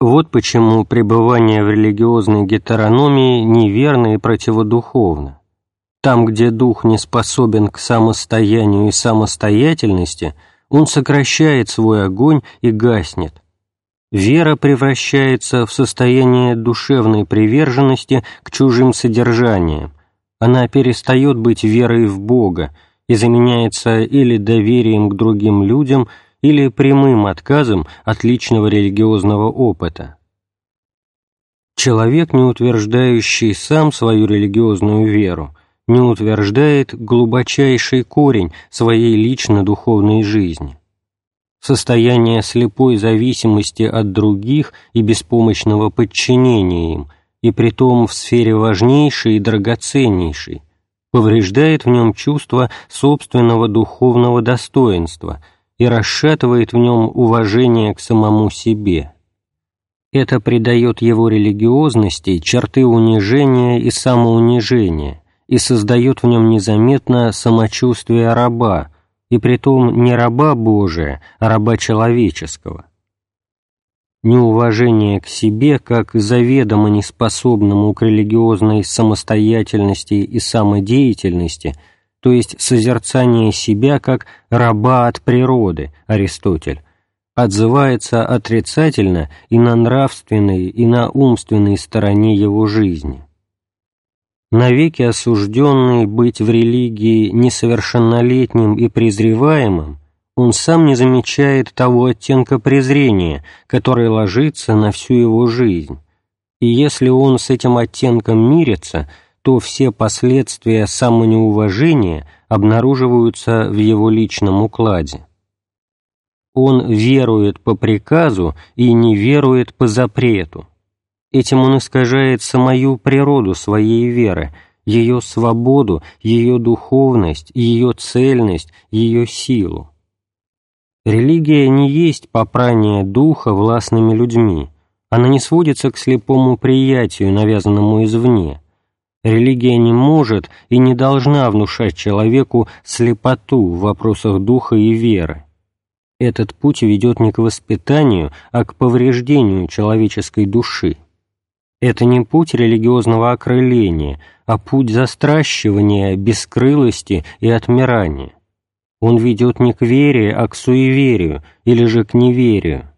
Вот почему пребывание в религиозной гетерономии неверно и противодуховно. Там, где дух не способен к самостоянию и самостоятельности, он сокращает свой огонь и гаснет. Вера превращается в состояние душевной приверженности к чужим содержаниям. Она перестает быть верой в Бога и заменяется или доверием к другим людям, или прямым отказом от личного религиозного опыта. Человек, не утверждающий сам свою религиозную веру, не утверждает глубочайший корень своей лично-духовной жизни. Состояние слепой зависимости от других и беспомощного подчинения им, и притом в сфере важнейшей и драгоценнейшей, повреждает в нем чувство собственного духовного достоинства и расшатывает в нем уважение к самому себе. Это придает его религиозности черты унижения и самоунижения – и создает в нем незаметно самочувствие раба, и притом не раба Божия, а раба человеческого. Неуважение к себе как заведомо неспособному к религиозной самостоятельности и самодеятельности, то есть созерцание себя как раба от природы, Аристотель, отзывается отрицательно и на нравственной, и на умственной стороне его жизни навеки осужденный быть в религии несовершеннолетним и презреваемым, он сам не замечает того оттенка презрения, который ложится на всю его жизнь. И если он с этим оттенком мирится, то все последствия самонеуважения обнаруживаются в его личном укладе. Он верует по приказу и не верует по запрету. Этим он искажает самую природу своей веры, ее свободу, ее духовность, ее цельность, ее силу. Религия не есть попрание духа властными людьми, она не сводится к слепому приятию, навязанному извне. Религия не может и не должна внушать человеку слепоту в вопросах духа и веры. Этот путь ведет не к воспитанию, а к повреждению человеческой души. Это не путь религиозного окрыления, а путь застращивания, бескрылости и отмирания. Он ведет не к вере, а к суеверию или же к неверию.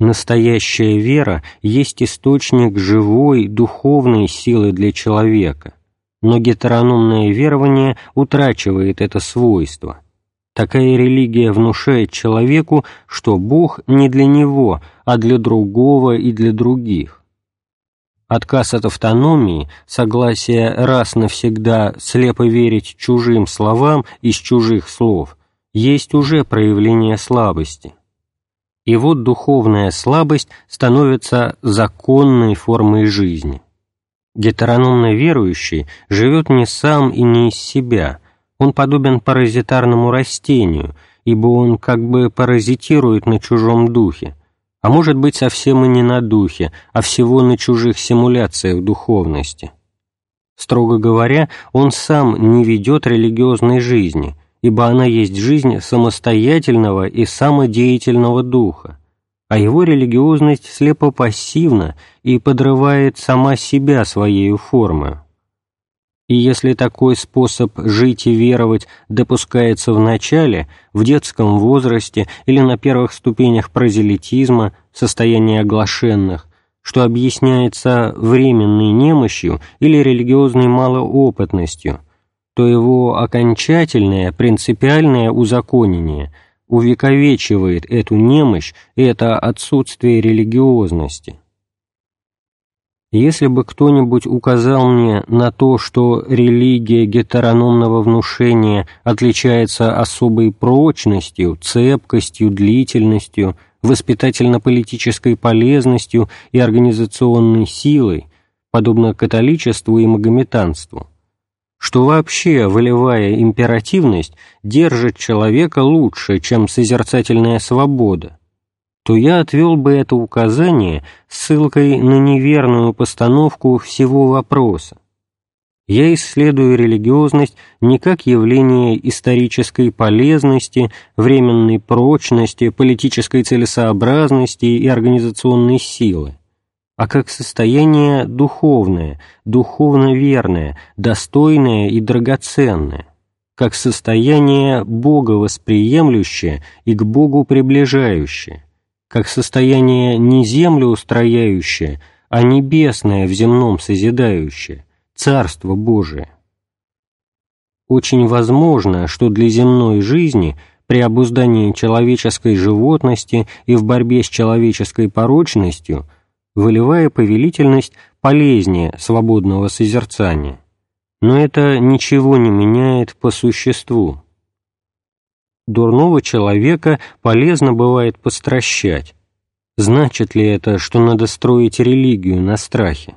Настоящая вера есть источник живой, духовной силы для человека, но гетерономное верование утрачивает это свойство – Такая религия внушает человеку, что Бог не для него, а для другого и для других. Отказ от автономии, согласие раз навсегда слепо верить чужим словам из чужих слов, есть уже проявление слабости. И вот духовная слабость становится законной формой жизни. Гетерономно верующий живет не сам и не из себя – он подобен паразитарному растению, ибо он как бы паразитирует на чужом духе, а может быть совсем и не на духе, а всего на чужих симуляциях духовности. Строго говоря, он сам не ведет религиозной жизни, ибо она есть жизнь самостоятельного и самодеятельного духа, а его религиозность слепо пассивна и подрывает сама себя своей формой. И если такой способ жить и веровать допускается в начале, в детском возрасте или на первых ступенях прозелитизма, в состоянии оглашенных, что объясняется временной немощью или религиозной малоопытностью, то его окончательное, принципиальное узаконение увековечивает эту немощь и это отсутствие религиозности. Если бы кто-нибудь указал мне на то, что религия гетерономного внушения отличается особой прочностью, цепкостью, длительностью, воспитательно-политической полезностью и организационной силой, подобно католичеству и магометанству, что вообще волевая императивность держит человека лучше, чем созерцательная свобода, то я отвел бы это указание ссылкой на неверную постановку всего вопроса. Я исследую религиозность не как явление исторической полезности, временной прочности, политической целесообразности и организационной силы, а как состояние духовное, духовно верное, достойное и драгоценное, как состояние Бога восприемлющее и к Богу приближающее, как состояние не землю устрояющее, а небесное в земном созидающее, Царство Божие. Очень возможно, что для земной жизни при обуздании человеческой животности и в борьбе с человеческой порочностью волевая повелительность полезнее свободного созерцания. Но это ничего не меняет по существу. Дурного человека полезно бывает постращать. Значит ли это, что надо строить религию на страхе?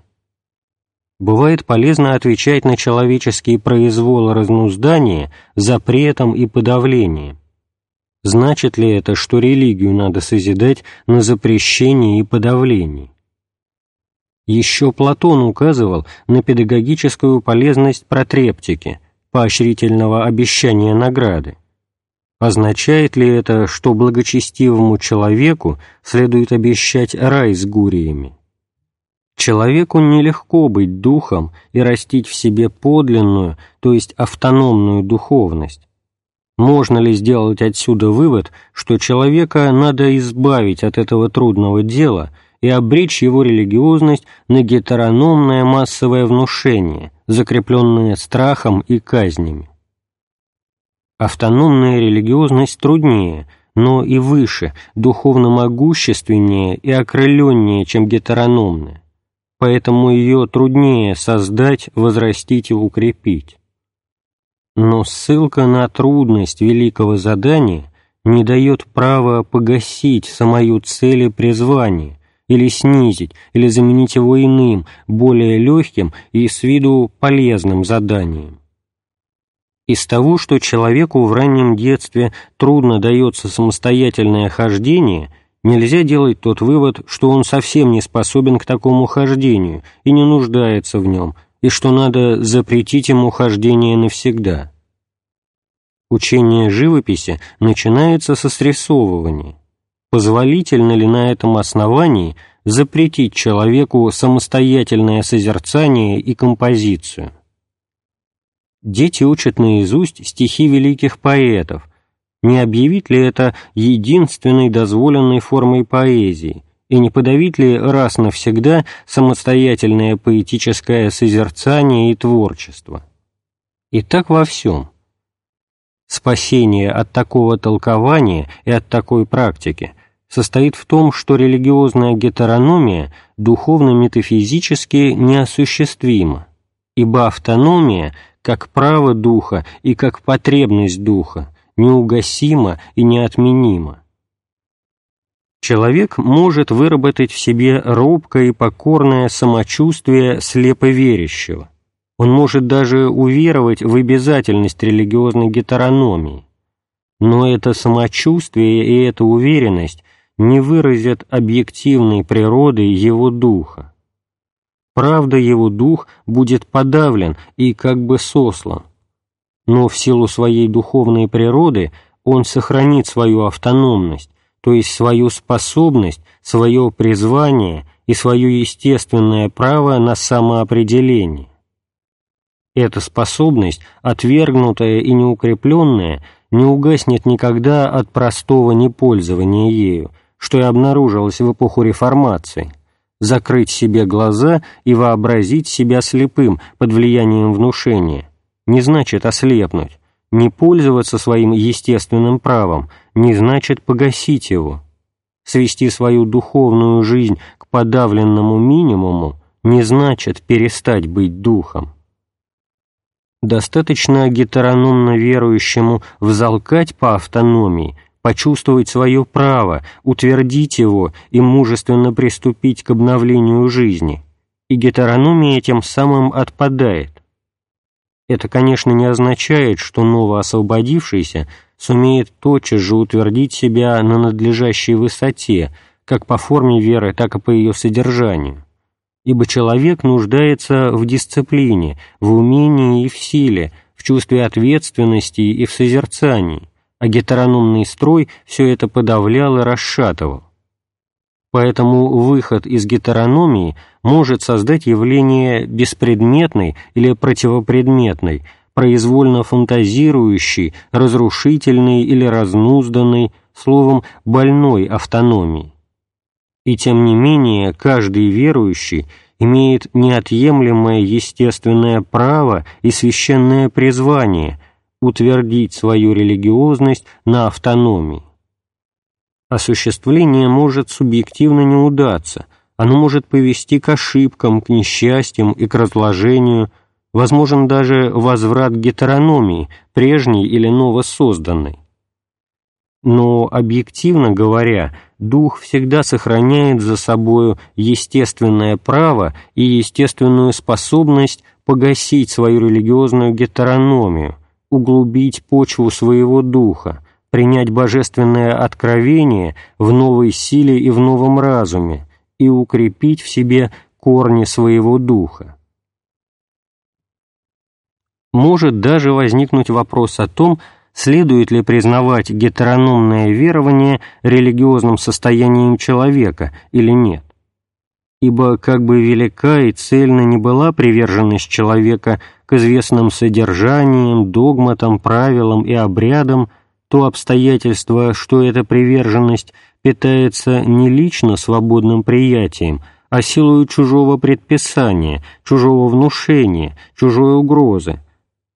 бывает полезно отвечать на человеческие произволы разнуздания запретом и подавлением. Значит ли это, что религию надо созидать на запрещении и подавлении? Еще Платон указывал на педагогическую полезность протрептики, поощрительного обещания награды. Означает ли это, что благочестивому человеку следует обещать рай с гуриями? Человеку нелегко быть духом и растить в себе подлинную, то есть автономную духовность. Можно ли сделать отсюда вывод, что человека надо избавить от этого трудного дела и обречь его религиозность на гетерономное массовое внушение, закрепленное страхом и казнями? Автономная религиозность труднее, но и выше, духовно могущественнее и окрыленнее, чем гетерономная поэтому ее труднее создать, возрастить и укрепить. Но ссылка на трудность великого задания не дает права погасить самую цель и призвание, или снизить, или заменить его иным, более легким и с виду полезным заданием. Из того, что человеку в раннем детстве трудно дается самостоятельное хождение – нельзя делать тот вывод, что он совсем не способен к такому хождению и не нуждается в нем, и что надо запретить ему хождение навсегда. Учение живописи начинается со срисовывания. Позволительно ли на этом основании запретить человеку самостоятельное созерцание и композицию? Дети учат наизусть стихи великих поэтов, не объявить ли это единственной дозволенной формой поэзии, и не подавить ли раз навсегда самостоятельное поэтическое созерцание и творчество? И так во всем. Спасение от такого толкования и от такой практики состоит в том, что религиозная гетерономия духовно-метафизически неосуществима, ибо автономия, как право духа и как потребность духа, неугасимо и неотменимо. Человек может выработать в себе робкое и покорное самочувствие слеповерящего. Он может даже уверовать в обязательность религиозной гетерономии. Но это самочувствие и эта уверенность не выразят объективной природы его духа. Правда, его дух будет подавлен и как бы сослан, но в силу своей духовной природы он сохранит свою автономность, то есть свою способность, свое призвание и свое естественное право на самоопределение. Эта способность, отвергнутая и неукрепленная, не угаснет никогда от простого непользования ею, что и обнаружилось в эпоху реформации – закрыть себе глаза и вообразить себя слепым под влиянием внушения, не значит ослепнуть, не пользоваться своим естественным правом не значит погасить его. Свести свою духовную жизнь к подавленному минимуму не значит перестать быть духом. Достаточно гетерономно верующему взалкать по автономии, почувствовать свое право, утвердить его и мужественно приступить к обновлению жизни, и гетерономия тем самым отпадает, это, конечно, не означает, что новоосвободившийся сумеет тотчас же утвердить себя на надлежащей высоте, как по форме веры, так и по ее содержанию. ибо человек нуждается в дисциплине, в умении и в силе, в чувстве ответственности и в созерцании, а гетерономный строй все это подавлял и расшатывал. Поэтому выход из гетерономии может создать явление беспредметной или противопредметной, произвольно фантазирующей, разрушительной или разнузданной, словом, больной автономии. И тем не менее каждый верующий имеет неотъемлемое естественное право и священное призвание утвердить свою религиозность на автономии. Осуществление может субъективно не удаться, оно может повести к ошибкам, к несчастьям и к разложению, возможен даже возврат гетерономии, прежней или новосозданной. Но, объективно говоря, дух всегда сохраняет за собою естественное право и естественную способность погасить свою религиозную гетерономию, углубить почву своего духа, принять божественное откровение в новой силе и в новом разуме и укрепить в себе корни своего духа. Может даже возникнуть вопрос о том, следует ли признавать гетерономное верование религиозным состоянием человека или нет. Ибо как бы велика и цельна не была приверженность человека к известным содержаниям, догматам, правилам и обрядам, то обстоятельство, что эта приверженность питается не лично свободным приятием, а силою чужого предписания, чужого внушения, чужой угрозы,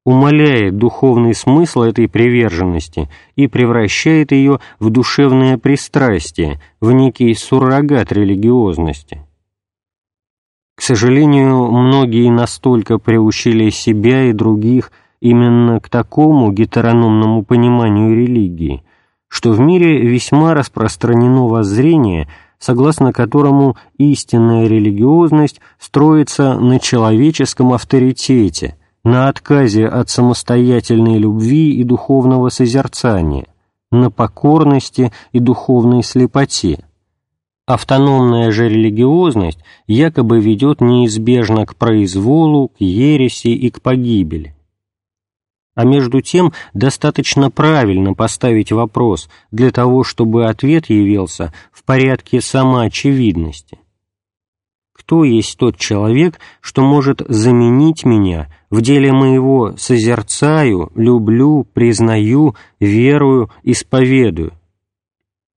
умаляет духовный смысл этой приверженности и превращает ее в душевное пристрастие, в некий суррогат религиозности. К сожалению, многие настолько приучили себя и других именно к такому гетерономному пониманию религии, что в мире весьма распространено воззрение, согласно которому истинная религиозность строится на человеческом авторитете – на отказе от самостоятельной любви и духовного созерцания, на покорности и духовной слепоте. Автономная же религиозность якобы ведет неизбежно к произволу, к ереси и к погибели. А между тем достаточно правильно поставить вопрос для того, чтобы ответ явился в порядке самоочевидности кто есть тот человек, что может заменить меня в деле моего созерцаю, люблю, признаю, верую, исповедую.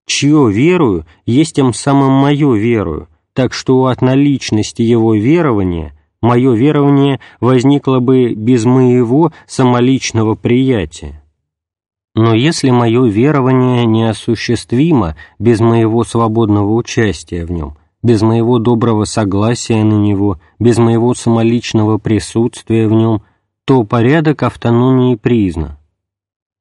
Чье верую, есть тем самым мое верую, так что от наличности его верования мое верование возникло бы без моего самоличного приятия. Но если мое верование неосуществимо без моего свободного участия в нем – без моего доброго согласия на него, без моего самоличного присутствия в нем, то порядок автономии признан.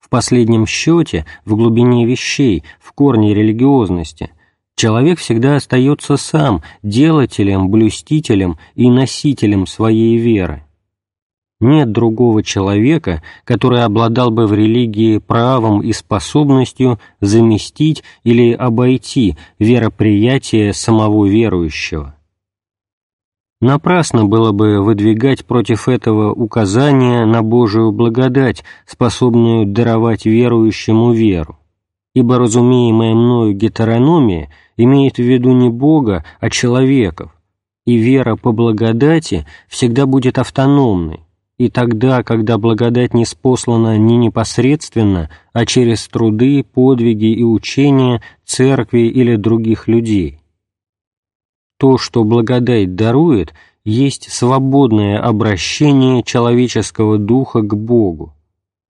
В последнем счете, в глубине вещей, в корне религиозности, человек всегда остается сам делателем, блюстителем и носителем своей веры. Нет другого человека, который обладал бы в религии правом и способностью заместить или обойти вероприятие самого верующего. Напрасно было бы выдвигать против этого указания на Божию благодать, способную даровать верующему веру, ибо разумеемая мною гетерономия имеет в виду не Бога, а человеков, и вера по благодати всегда будет автономной, и тогда, когда благодать не спослана не непосредственно, а через труды, подвиги и учения церкви или других людей. То, что благодать дарует, есть свободное обращение человеческого духа к Богу.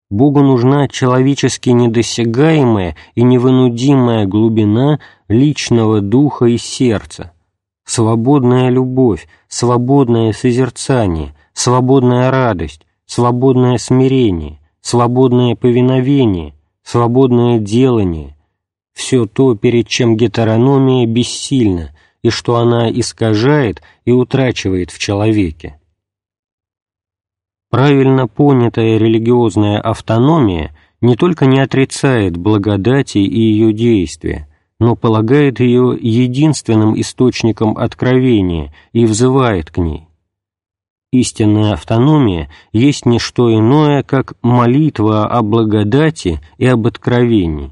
Богу нужна человечески недосягаемая и невынудимая глубина личного духа и сердца, свободная любовь, свободное созерцание, свободная радость, свободное смирение, свободное повиновение, свободное делание – все то, перед чем гетерономия бессильна и что она искажает и утрачивает в человеке. Правильно понятая религиозная автономия не только не отрицает благодати и ее действия, но полагает ее единственным источником откровения и взывает к ней. Истинная автономия есть не что иное, как молитва о благодати и об откровении.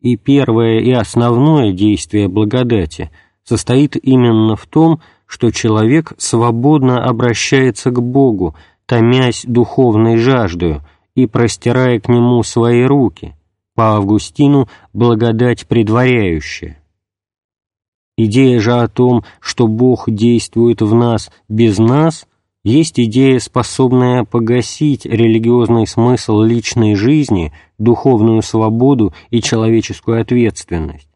И первое и основное действие благодати состоит именно в том, что человек свободно обращается к Богу, томясь духовной жаждою и простирая к Нему свои руки, по Августину благодать предваряющая. Идея же о том, что Бог действует в нас без нас, есть идея, способная погасить религиозный смысл личной жизни, духовную свободу и человеческую ответственность.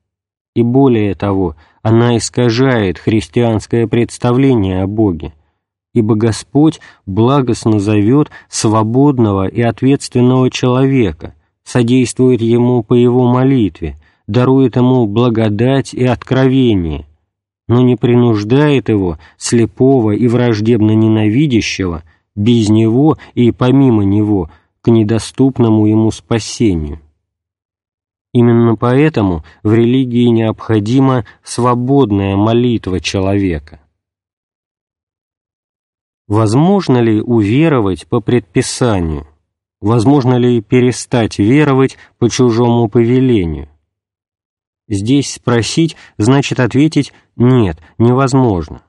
И более того, она искажает христианское представление о Боге, ибо Господь благостно зовет свободного и ответственного человека, содействует ему по его молитве, дарует ему благодать и откровение, но не принуждает его, слепого и враждебно ненавидящего, без него и помимо него, к недоступному ему спасению. Именно поэтому в религии необходима свободная молитва человека. Возможно ли уверовать по предписанию? Возможно ли перестать веровать по чужому повелению? Здесь спросить значит ответить «нет, невозможно».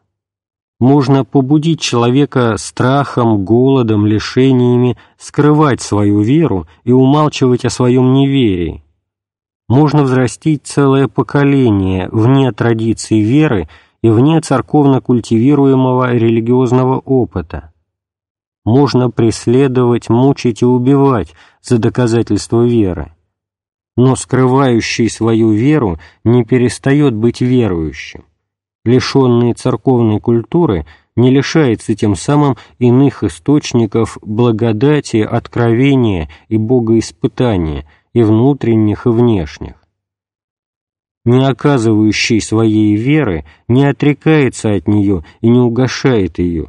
Можно побудить человека страхом, голодом, лишениями скрывать свою веру и умалчивать о своем неверии. Можно взрастить целое поколение вне традиций веры и вне церковно культивируемого религиозного опыта. Можно преследовать, мучить и убивать за доказательство веры но скрывающий свою веру не перестает быть верующим. Лишенный церковной культуры не лишается тем самым иных источников благодати, откровения и богоиспытания, и внутренних, и внешних. Не оказывающий своей веры не отрекается от нее и не угошает ее.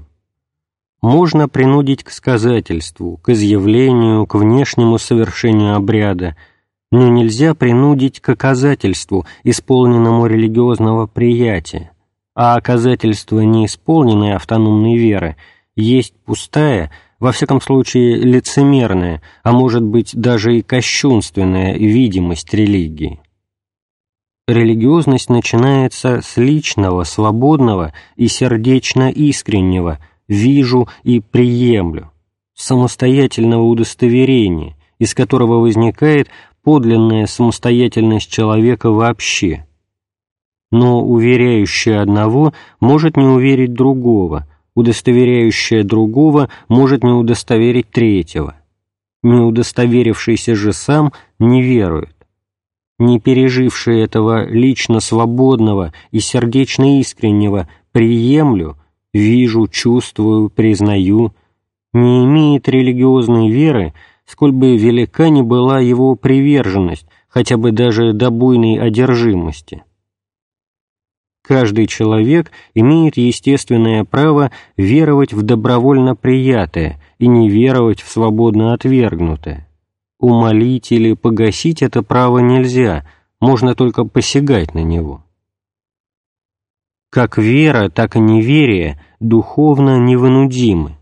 Можно принудить к сказательству, к изъявлению, к внешнему совершению обряда – но нельзя принудить к оказательству, исполненному религиозного приятия, а оказательство неисполненной автономной веры есть пустая, во всяком случае лицемерная, а может быть даже и кощунственная видимость религии. Религиозность начинается с личного, свободного и сердечно искреннего «вижу и приемлю», самостоятельного удостоверения, из которого возникает подлинная самостоятельность человека вообще. Но уверяющая одного может не уверить другого, удостоверяющая другого может не удостоверить третьего. Не удостоверившийся же сам не верует. Не переживший этого лично свободного и сердечно искреннего «приемлю», «вижу», «чувствую», «признаю», не имеет религиозной веры, сколь бы велика ни была его приверженность, хотя бы даже до буйной одержимости. Каждый человек имеет естественное право веровать в добровольно приятое и не веровать в свободно отвергнутое. Умолить или погасить это право нельзя, можно только посягать на него. Как вера, так и неверие духовно невынудимы.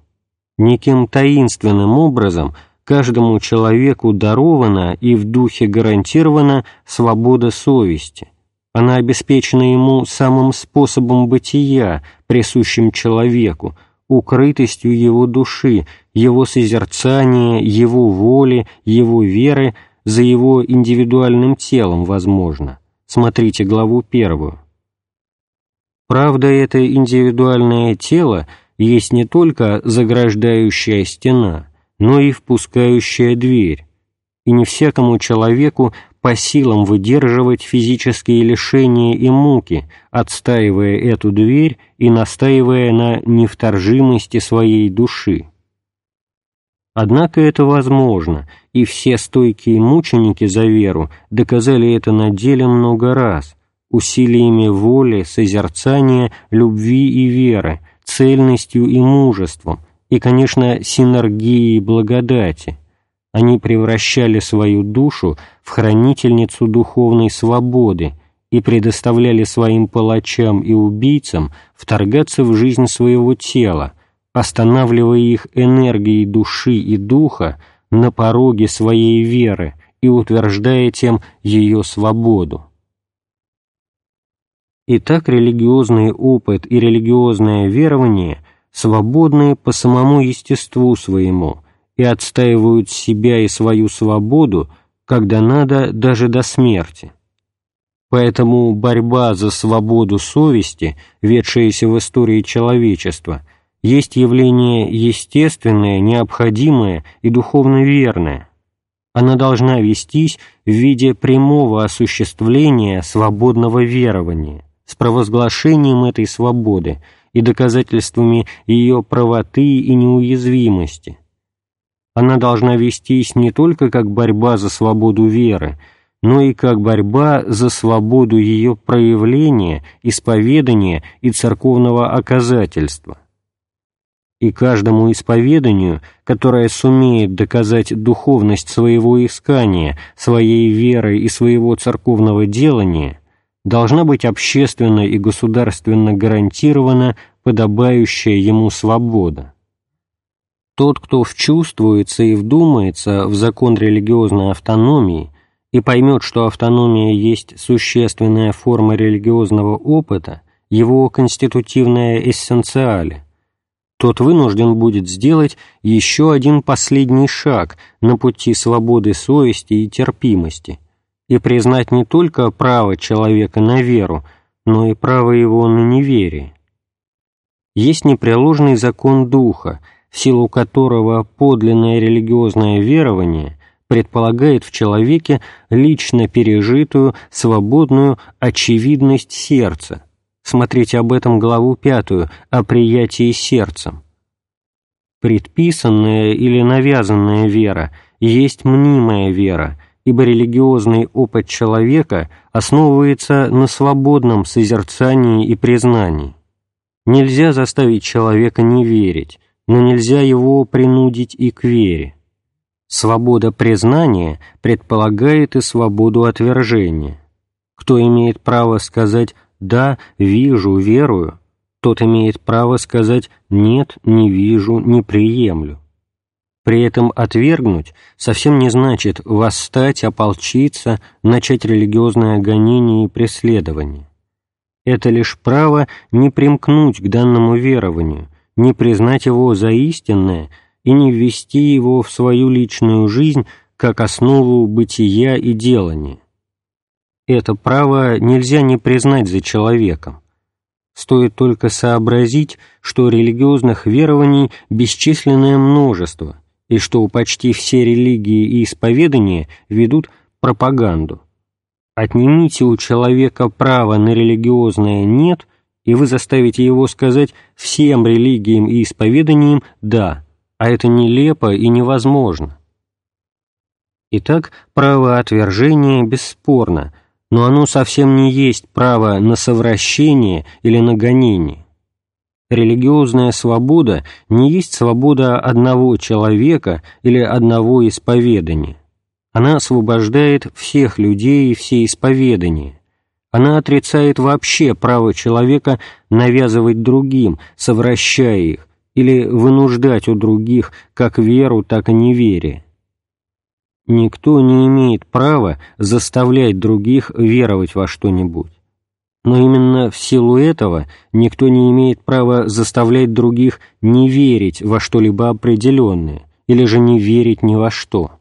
Неким таинственным образом каждому человеку дарована и в духе гарантирована свобода совести. Она обеспечена ему самым способом бытия, присущим человеку, укрытостью его души, его созерцания, его воли, его веры, за его индивидуальным телом, возможно. Смотрите главу первую. Правда, это индивидуальное тело есть не только заграждающая стена – но и впускающая дверь, и не всякому человеку по силам выдерживать физические лишения и муки, отстаивая эту дверь и настаивая на невторжимости своей души. Однако это возможно, и все стойкие мученики за веру доказали это на деле много раз, усилиями воли, созерцания, любви и веры, цельностью и мужеством, и, конечно, синергией благодати, они превращали свою душу в хранительницу духовной свободы и предоставляли своим палачам и убийцам вторгаться в жизнь своего тела, останавливая их энергией души и духа на пороге своей веры и утверждая тем ее свободу. Итак, религиозный опыт и религиозное верование свободны по самому естеству своему и отстаивают себя и свою свободу, когда надо, даже до смерти. Поэтому борьба за свободу совести, ведшаяся в истории человечества, есть явление естественное, необходимое и духовно верное. Она должна вестись в виде прямого осуществления свободного верования с провозглашением этой свободы и доказательствами ее правоты и неуязвимости. Она должна вестись не только как борьба за свободу веры, но и как борьба за свободу ее проявления, исповедания и церковного оказательства. И каждому исповеданию, которое сумеет доказать духовность своего искания, своей веры и своего церковного делания – должна быть общественно и государственно гарантирована подобающая ему свобода. Тот, кто вчувствуется и вдумается в закон религиозной автономии и поймет, что автономия есть существенная форма религиозного опыта, его конститутивная эссенциале, тот вынужден будет сделать еще один последний шаг на пути свободы совести и терпимости – и признать не только право человека на веру, но и право его на неверие. Есть непреложный закон Духа, силу которого подлинное религиозное верование предполагает в человеке лично пережитую, свободную очевидность сердца. Смотрите об этом главу пятую, о приятии сердцем. Предписанная или навязанная вера есть мнимая вера, ибо религиозный опыт человека основывается на свободном созерцании и признании. Нельзя заставить человека не верить, но нельзя его принудить и к вере. Свобода признания предполагает и свободу отвержения. Кто имеет право сказать «да, вижу, верую», тот имеет право сказать «нет, не вижу, не приемлю». При этом отвергнуть совсем не значит восстать, ополчиться, начать религиозное гонение и преследование. Это лишь право не примкнуть к данному верованию, не признать его за истинное и не ввести его в свою личную жизнь как основу бытия и делания. Это право нельзя не признать за человеком. Стоит только сообразить, что религиозных верований бесчисленное множество – и что почти все религии и исповедания ведут пропаганду. Отнимите у человека право на религиозное «нет», и вы заставите его сказать всем религиям и исповеданиям «да», а это нелепо и невозможно. Итак, право отвержения бесспорно, но оно совсем не есть право на совращение или на гонение. Религиозная свобода не есть свобода одного человека или одного исповедания. Она освобождает всех людей и все исповедания. Она отрицает вообще право человека навязывать другим, совращая их, или вынуждать у других как веру, так и неверие. Никто не имеет права заставлять других веровать во что-нибудь но именно в силу этого никто не имеет права заставлять других не верить во что-либо определенное или же не верить ни во что.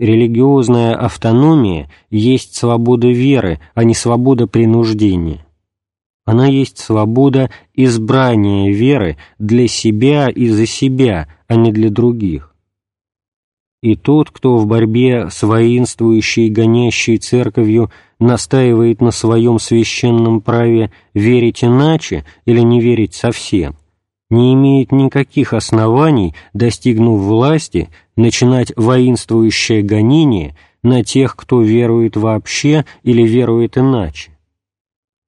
Религиозная автономия есть свобода веры, а не свобода принуждения. Она есть свобода избрания веры для себя и за себя, а не для других. И тот, кто в борьбе с воинствующей и гонящей церковью настаивает на своем священном праве верить иначе или не верить совсем, не имеет никаких оснований, достигнув власти, начинать воинствующее гонение на тех, кто верует вообще или верует иначе.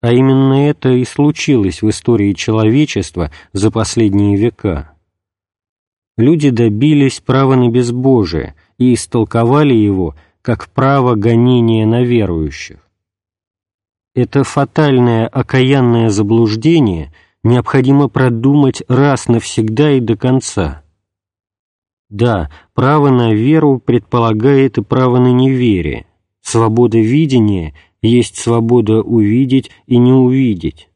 А именно это и случилось в истории человечества за последние века. люди добились права на безбожие и истолковали его как право гонения на верующих. Это фатальное окаянное заблуждение необходимо продумать раз навсегда и до конца. Да, право на веру предполагает и право на неверие. Свобода видения есть свобода увидеть и не увидеть,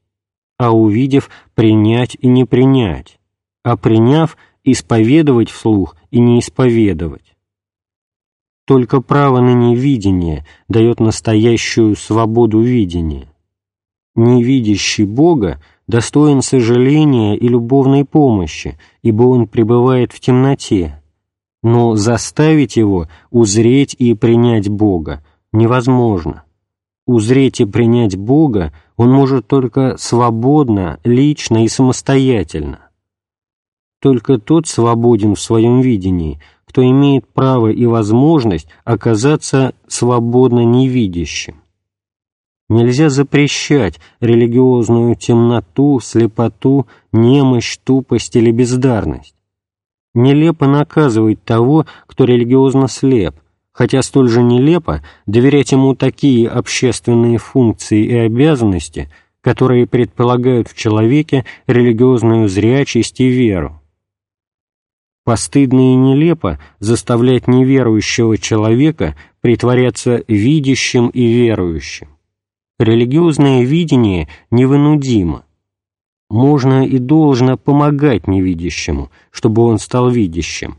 а увидев, принять и не принять, а приняв, исповедовать вслух и не исповедовать. Только право на невидение дает настоящую свободу видения. Невидящий Бога достоин сожаления и любовной помощи, ибо он пребывает в темноте, но заставить его узреть и принять Бога невозможно. Узреть и принять Бога он может только свободно, лично и самостоятельно. Только тот свободен в своем видении, кто имеет право и возможность оказаться свободно невидящим. Нельзя запрещать религиозную темноту, слепоту, немощь, тупость или бездарность. Нелепо наказывать того, кто религиозно слеп, хотя столь же нелепо доверять ему такие общественные функции и обязанности, которые предполагают в человеке религиозную зрячесть и веру. Постыдно и нелепо заставлять неверующего человека притворяться видящим и верующим. Религиозное видение невынудимо. Можно и должно помогать невидящему, чтобы он стал видящим.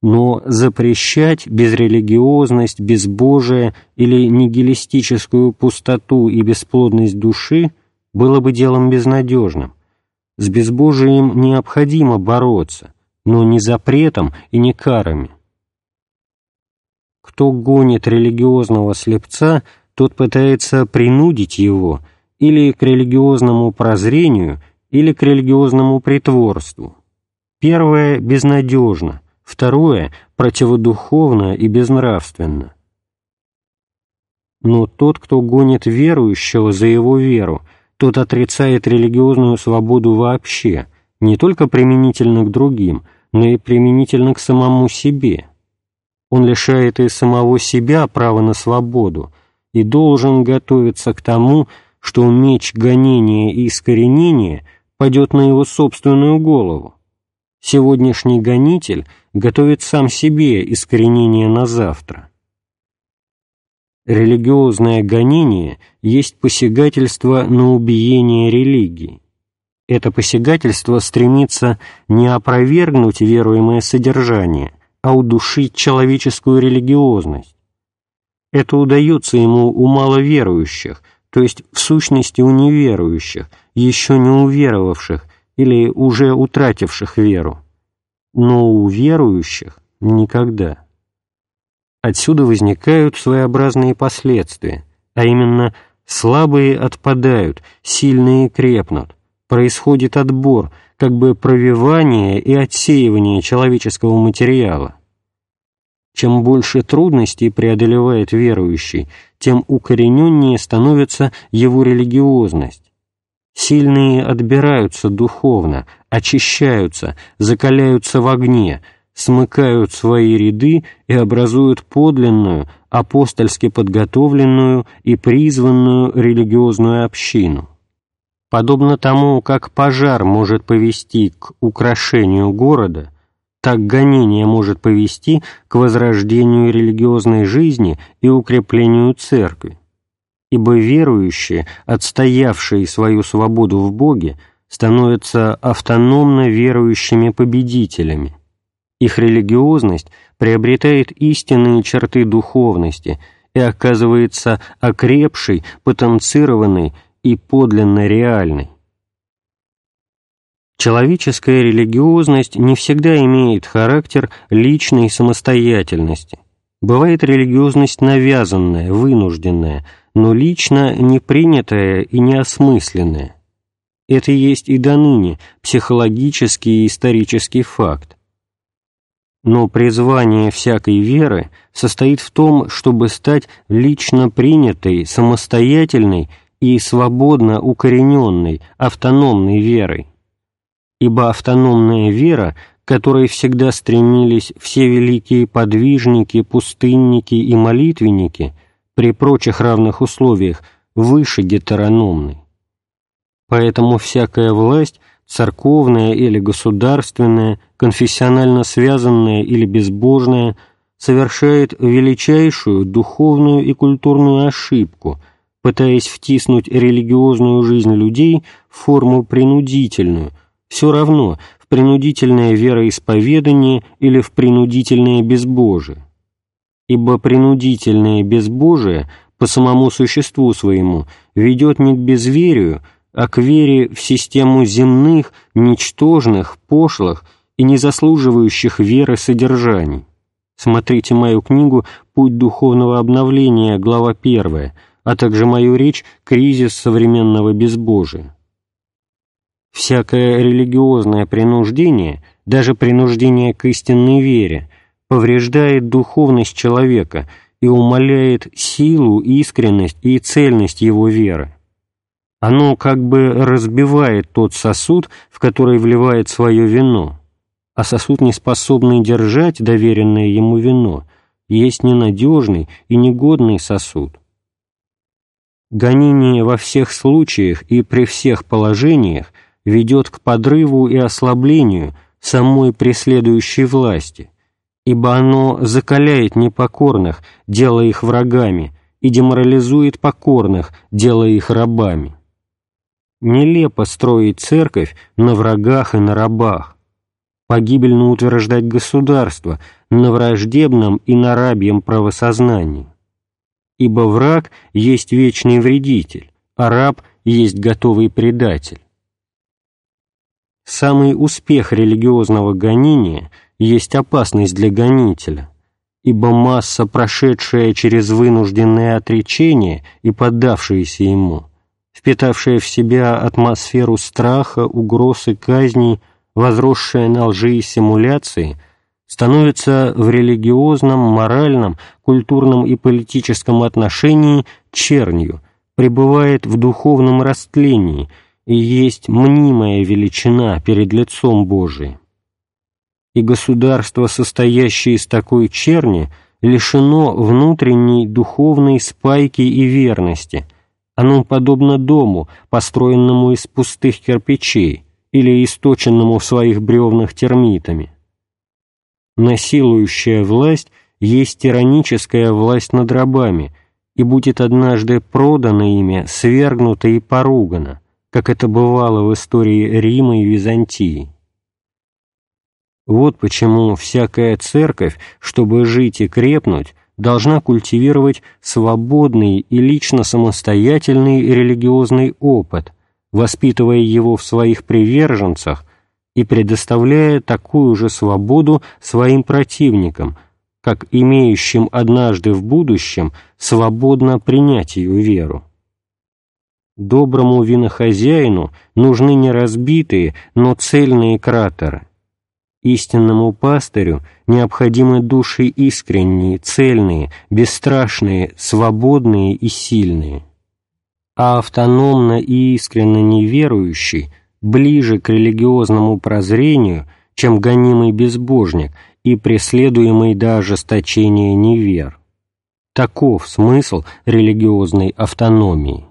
Но запрещать безрелигиозность, безбожие или нигилистическую пустоту и бесплодность души было бы делом безнадежным. С безбожием необходимо бороться, но не запретом и не карами. Кто гонит религиозного слепца, тот пытается принудить его или к религиозному прозрению, или к религиозному притворству. Первое безнадежно, второе противодуховно и безнравственно. Но тот, кто гонит верующего за его веру, тот отрицает религиозную свободу вообще, не только применительно к другим – но и применительно к самому себе. Он лишает и самого себя права на свободу и должен готовиться к тому, что меч гонения и искоренения падет на его собственную голову. Сегодняшний гонитель готовит сам себе искоренение на завтра. Религиозное гонение есть посягательство на убиение религии. Это посягательство стремится не опровергнуть веруемое содержание, а удушить человеческую религиозность. Это удается ему у маловерующих, то есть в сущности у неверующих, еще не уверовавших или уже утративших веру. Но у верующих никогда. Отсюда возникают своеобразные последствия, а именно слабые отпадают, сильные крепнут, происходит отбор, как бы провивание и отсеивание человеческого материала. Чем больше трудностей преодолевает верующий, тем укорененнее становится его религиозность. Сильные отбираются духовно, очищаются, закаляются в огне, смыкают свои ряды и образуют подлинную, апостольски подготовленную и призванную религиозную общину. Подобно тому, как пожар может повести к украшению города, так гонение может повести к возрождению религиозной жизни и укреплению церкви. Ибо верующие, отстоявшие свою свободу в Боге, становятся автономно верующими победителями. Их религиозность приобретает истинные черты духовности и оказывается окрепшей, потенцированной и подлинно реальной. Человеческая религиозность не всегда имеет характер личной самостоятельности. Бывает религиозность навязанная, вынужденная, но лично не принятая и неосмысленная. Это есть и до ныне психологический и исторический факт. Но призвание всякой веры состоит в том, чтобы стать лично принятой, самостоятельной и свободно укорененной, автономной верой. Ибо автономная вера которой всегда стремились все великие подвижники, пустынники и молитвенники при прочих равных условиях выше гетерономной. Поэтому всякая власть, церковная или государственная, конфессионально связанная или безбожная, совершает величайшую духовную и культурную ошибку, пытаясь втиснуть религиозную жизнь людей в форму принудительную, все равно в принудительное вероисповедание или в принудительное безбожие. Ибо принудительное безбожие по самому существу своему ведет не к безверию, а к вере в систему земных, ничтожных, пошлых и не заслуживающих веры содержаний. Смотрите мою книгу «Путь духовного обновления», глава 1, а также мою речь «Кризис современного безбожия». Всякое религиозное принуждение, даже принуждение к истинной вере, повреждает духовность человека и умаляет силу, искренность и цельность его веры. Оно как бы разбивает тот сосуд, в который вливает свое вино, а сосуд, не способный держать доверенное ему вино, есть ненадежный и негодный сосуд. Гонение во всех случаях и при всех положениях ведет к подрыву и ослаблению самой преследующей власти, ибо оно закаляет непокорных, делая их врагами, и деморализует покорных, делая их рабами. Нелепо строить церковь на врагах и на рабах, погибельно утверждать государство на враждебном и на рабьем правосознании. Ибо враг есть вечный вредитель, а раб есть готовый предатель. Самый успех религиозного гонения есть опасность для гонителя, ибо масса, прошедшая через вынужденное отречение и поддавшаяся ему, впитавшая в себя атмосферу страха, угроз и казней, возросшая на лжи и симуляции, становится в религиозном, моральном, культурном и политическом отношении чернью, пребывает в духовном растлении и есть мнимая величина перед лицом Божиим. И государство, состоящее из такой черни, лишено внутренней духовной спайки и верности, оно подобно дому, построенному из пустых кирпичей, или источенному в своих бревнах термитами. Насилующая власть есть тираническая власть над рабами и будет однажды продана ими, свергнута и поругана, как это бывало в истории Рима и Византии. Вот почему всякая церковь, чтобы жить и крепнуть, должна культивировать свободный и лично самостоятельный религиозный опыт – воспитывая его в своих приверженцах и предоставляя такую же свободу своим противникам, как имеющим однажды в будущем свободно принять ее веру. Доброму винохозяину нужны не разбитые, но цельные кратеры. Истинному пастырю необходимы души искренние, цельные, бесстрашные, свободные и сильные а автономно и искренне неверующий ближе к религиозному прозрению, чем гонимый безбожник и преследуемый до ожесточения невер. Таков смысл религиозной автономии.